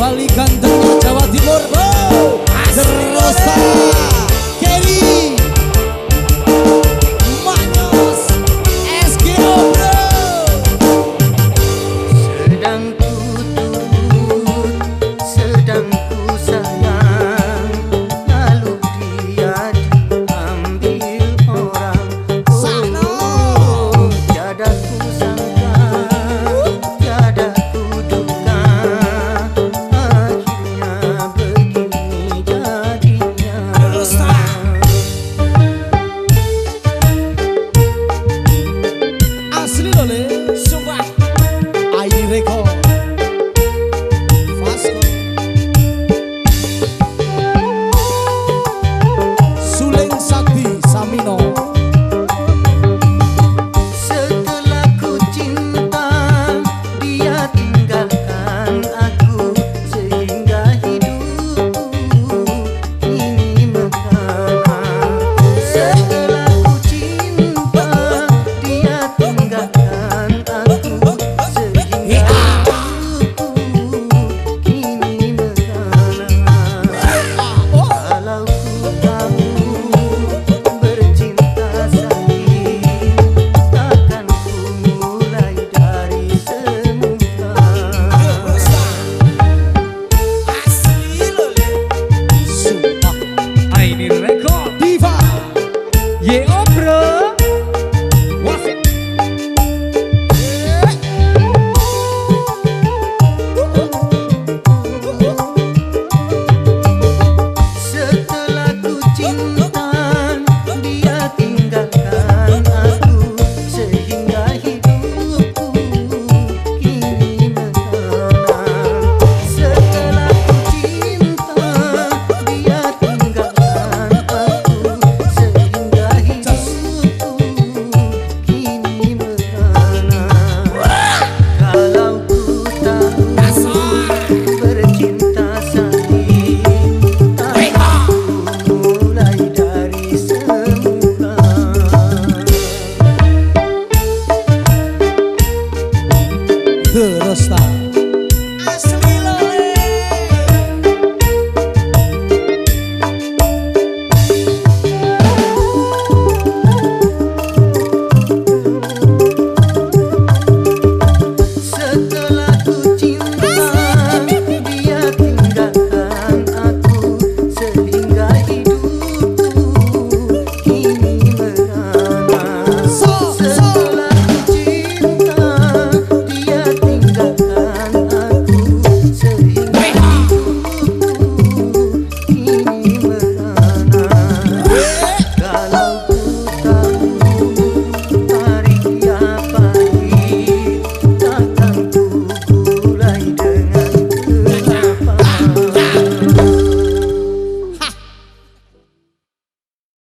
Bali gantengnya Jawa Timur Terus Kelly Terus